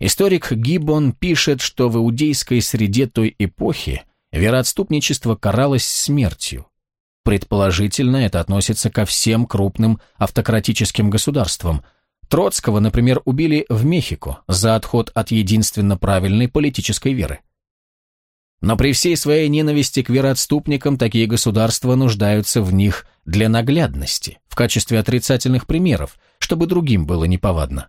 Историк Гиббон пишет, что в иудейской среде той эпохи вероотступничество каралось смертью. Предположительно, это относится ко всем крупным автократическим государствам. Троцкого, например, убили в Мехико за отход от единственно правильной политической веры. Но при всей своей ненависти к вероотступникам такие государства нуждаются в них для наглядности, в качестве отрицательных примеров, чтобы другим было неповадно.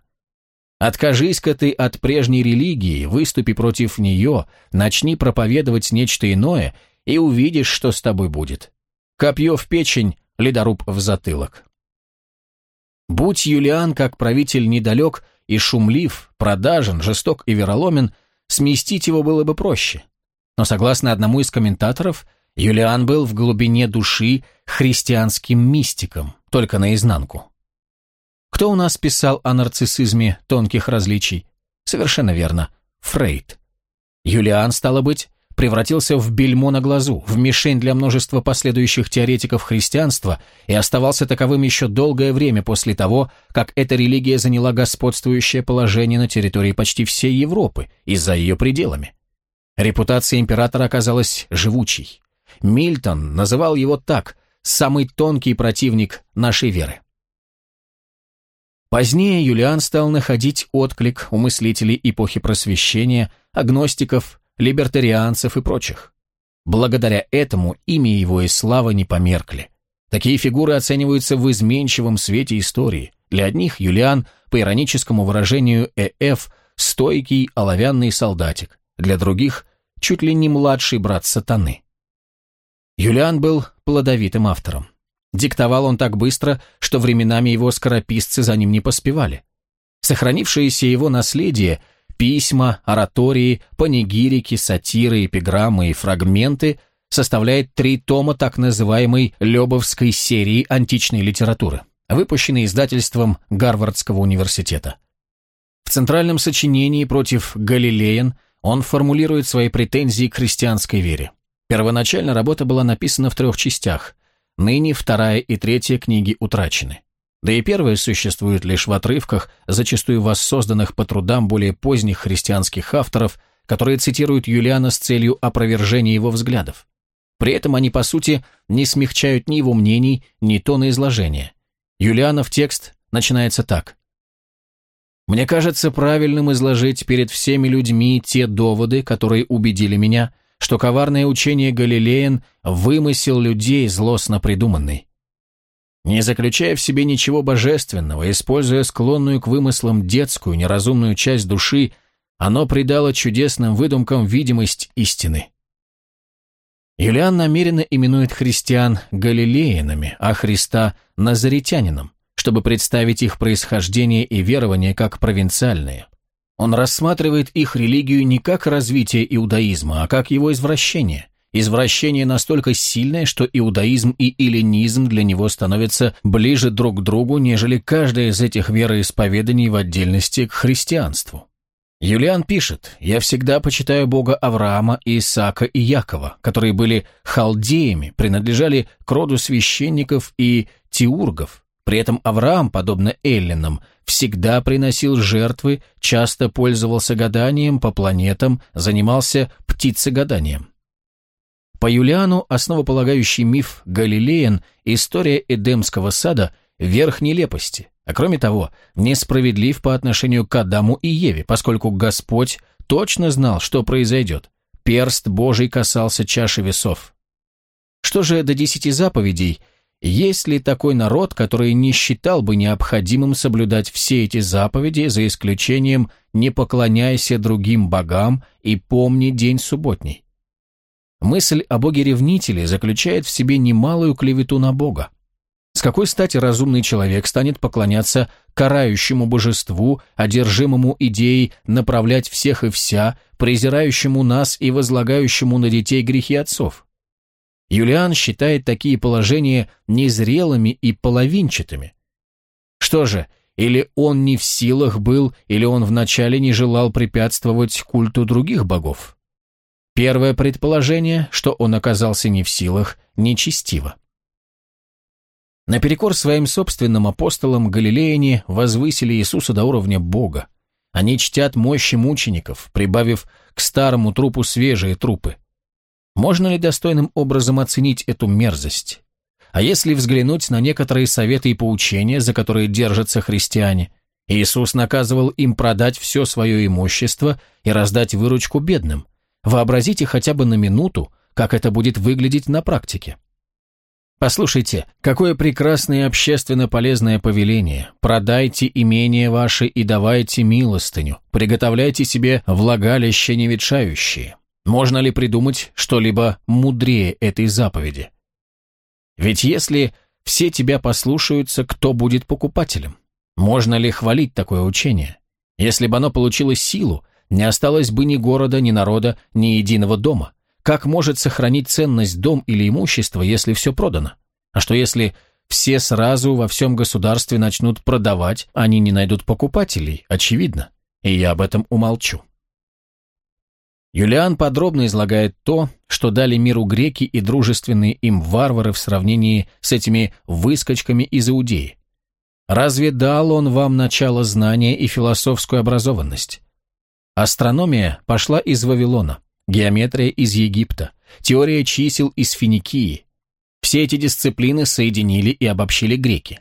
Откажись-ка ты от прежней религии, выступи против нее, начни проповедовать нечто иное, и увидишь, что с тобой будет. Копье в печень, ледоруб в затылок. Будь Юлиан как правитель недалек и шумлив, продажен, жесток и вероломен, сместить его было бы проще. Но согласно одному из комментаторов, Юлиан был в глубине души христианским мистиком, только наизнанку. Кто у нас писал о нарциссизме тонких различий? Совершенно верно. Фрейд. Юлиан, стало быть, превратился в бельмо на глазу, в мишень для множества последующих теоретиков христианства и оставался таковым еще долгое время после того, как эта религия заняла господствующее положение на территории почти всей Европы и за ее пределами. Репутация императора оказалась живучей. Мильтон называл его так «самый тонкий противник нашей веры». Позднее Юлиан стал находить отклик у мыслителей эпохи просвещения, агностиков, либертарианцев и прочих. Благодаря этому имя его и слава не померкли. Такие фигуры оцениваются в изменчивом свете истории. Для одних Юлиан, по ироническому выражению ЭФ, стойкий оловянный солдатик, для других – чуть ли не младший брат сатаны. Юлиан был плодовитым автором. Диктовал он так быстро, что временами его скорописцы за ним не поспевали. Сохранившееся его наследие – Письма, оратории, панигирики, сатиры, эпиграммы и фрагменты составляет три тома так называемой Лебовской серии античной литературы, выпущенной издательством Гарвардского университета. В центральном сочинении против Галилеян он формулирует свои претензии к христианской вере. Первоначально работа была написана в трех частях, ныне вторая и третья книги утрачены. Да и первые существуют лишь в отрывках, зачастую воссозданных по трудам более поздних христианских авторов, которые цитируют Юлиана с целью опровержения его взглядов. При этом они, по сути, не смягчают ни его мнений, ни тона изложения. Юлианов текст начинается так. «Мне кажется правильным изложить перед всеми людьми те доводы, которые убедили меня, что коварное учение Галилеян – вымысел людей злостно придуманный. Не заключая в себе ничего божественного, используя склонную к вымыслам детскую, неразумную часть души, оно придало чудесным выдумкам видимость истины. Юлиан намеренно именует христиан галилеянами, а Христа – назаретянином, чтобы представить их происхождение и верование как провинциальные. Он рассматривает их религию не как развитие иудаизма, а как его извращение – Извращение настолько сильное, что иудаизм и эллинизм для него становятся ближе друг к другу, нежели каждая из этих вероисповеданий в отдельности к христианству. Юлиан пишет, «Я всегда почитаю Бога Авраама, Исаака и Якова, которые были халдеями, принадлежали к роду священников и теургов. При этом Авраам, подобно эллинам, всегда приносил жертвы, часто пользовался гаданием по планетам, занимался птицегаданием. По Юлиану основополагающий миф Галилеян история Эдемского сада – верх нелепости, а кроме того, несправедлив по отношению к Адаму и Еве, поскольку Господь точно знал, что произойдет. Перст Божий касался чаши весов. Что же до десяти заповедей – есть ли такой народ, который не считал бы необходимым соблюдать все эти заповеди, за исключением «не поклоняйся другим богам и помни день субботний»? Мысль о боге-ревнителе заключает в себе немалую клевету на Бога. С какой стати разумный человек станет поклоняться карающему божеству, одержимому идеей направлять всех и вся, презирающему нас и возлагающему на детей грехи отцов? Юлиан считает такие положения незрелыми и половинчатыми. Что же, или он не в силах был, или он вначале не желал препятствовать культу других богов? Первое предположение, что он оказался не в силах, нечестиво. Наперекор своим собственным апостолам галилеяне возвысили Иисуса до уровня Бога. Они чтят мощи мучеников, прибавив к старому трупу свежие трупы. Можно ли достойным образом оценить эту мерзость? А если взглянуть на некоторые советы и поучения, за которые держатся христиане, Иисус наказывал им продать все свое имущество и раздать выручку бедным. Вообразите хотя бы на минуту, как это будет выглядеть на практике. Послушайте, какое прекрасное общественно полезное повеление. Продайте имение ваше и давайте милостыню. Приготовляйте себе влагалище неветшающие. Можно ли придумать что-либо мудрее этой заповеди? Ведь если все тебя послушаются, кто будет покупателем? Можно ли хвалить такое учение? Если бы оно получило силу, не осталось бы ни города, ни народа, ни единого дома. Как может сохранить ценность дом или имущество, если все продано? А что если все сразу во всем государстве начнут продавать, они не найдут покупателей, очевидно. И я об этом умолчу. Юлиан подробно излагает то, что дали миру греки и дружественные им варвары в сравнении с этими выскочками из Иудеи. Разве дал он вам начало знания и философскую образованность? Астрономия пошла из Вавилона, геометрия из Египта, теория чисел из Финикии. Все эти дисциплины соединили и обобщили греки.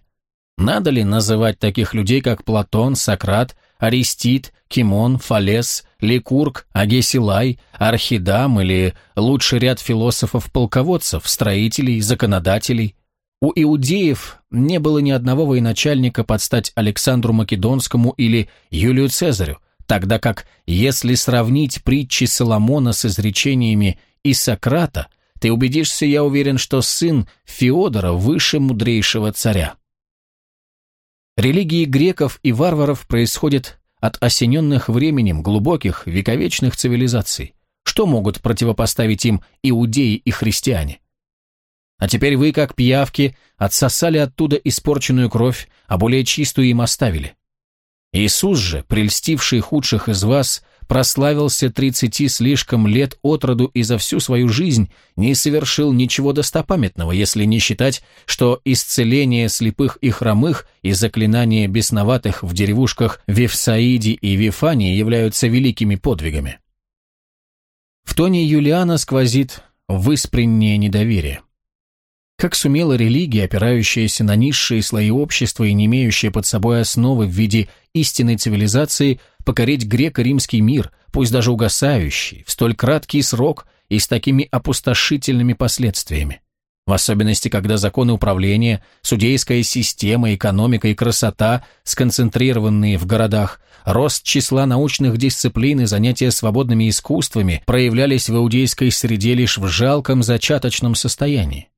Надо ли называть таких людей, как Платон, Сократ, Аристид, Кимон, Фалес, Ликург, Агесилай, Архидам или лучший ряд философов-полководцев, строителей, законодателей? У иудеев не было ни одного военачальника под стать Александру Македонскому или Юлию Цезарю, Тогда как, если сравнить притчи Соломона с изречениями и Сократа, ты убедишься, я уверен, что сын Феодора выше мудрейшего царя. Религии греков и варваров происходят от осененных временем глубоких, вековечных цивилизаций. Что могут противопоставить им иудеи и христиане? А теперь вы, как пиявки, отсосали оттуда испорченную кровь, а более чистую им оставили. Иисус же, прельстивший худших из вас, прославился тридцати слишком лет от роду и за всю свою жизнь не совершил ничего достопамятного, если не считать, что исцеление слепых и хромых и заклинание бесноватых в деревушках Вифсаиде и Вифании являются великими подвигами. В тоне Юлиана сквозит выспреннее недоверие. Как сумела религия, опирающаяся на низшие слои общества и не имеющая под собой основы в виде истинной цивилизации, покорить греко-римский мир, пусть даже угасающий, в столь краткий срок и с такими опустошительными последствиями? В особенности, когда законы управления, судейская система, экономика и красота, сконцентрированные в городах, рост числа научных дисциплин и занятия свободными искусствами проявлялись в иудейской среде лишь в жалком зачаточном состоянии.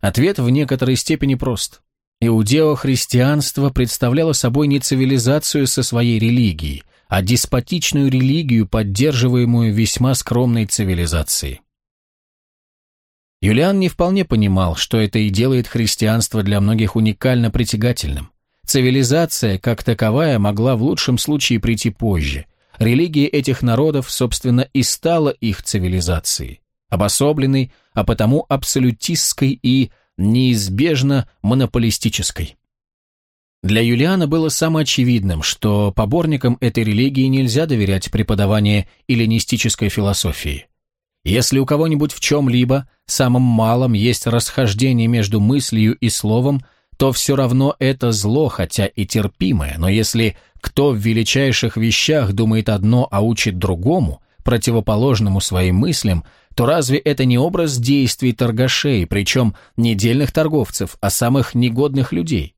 Ответ в некоторой степени прост. Иудео-христианство представляло собой не цивилизацию со своей религией, а деспотичную религию, поддерживаемую весьма скромной цивилизацией. Юлиан не вполне понимал, что это и делает христианство для многих уникально притягательным. Цивилизация, как таковая, могла в лучшем случае прийти позже. Религия этих народов, собственно, и стала их цивилизацией обособленной, а потому абсолютистской и неизбежно монополистической. Для Юлиана было самоочевидным, что поборникам этой религии нельзя доверять преподавание эллинистической философии. Если у кого-нибудь в чем-либо, самым малом, есть расхождение между мыслью и словом, то все равно это зло, хотя и терпимое, но если кто в величайших вещах думает одно, а учит другому, противоположному своим мыслям, то разве это не образ действий торгашей, причем не дельных торговцев, а самых негодных людей?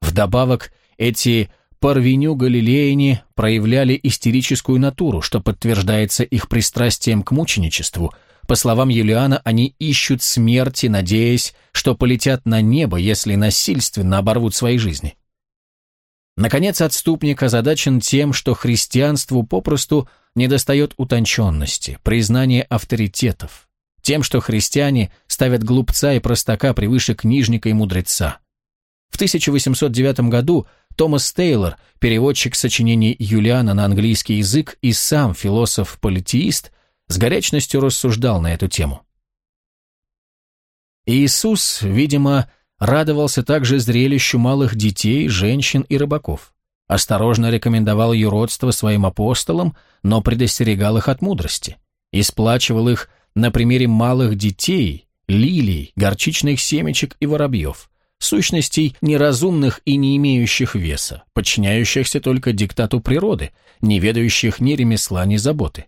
Вдобавок, эти Парвеню Галилеяне проявляли истерическую натуру, что подтверждается их пристрастием к мученичеству. По словам Юлиана, они ищут смерти, надеясь, что полетят на небо, если насильственно оборвут свои жизни. Наконец, отступник озадачен тем, что христианству попросту недостает утонченности, признания авторитетов, тем, что христиане ставят глупца и простака превыше книжника и мудреца. В 1809 году Томас Тейлор, переводчик сочинений Юлиана на английский язык и сам философ-политеист, с горячностью рассуждал на эту тему. Иисус, видимо, радовался также зрелищу малых детей, женщин и рыбаков. Осторожно рекомендовал юродство своим апостолам, но предостерегал их от мудрости, исплачивал их на примере малых детей, лилий, горчичных семечек и воробьев, сущностей неразумных и не имеющих веса, подчиняющихся только диктату природы, не ведающих ни ремесла, ни заботы.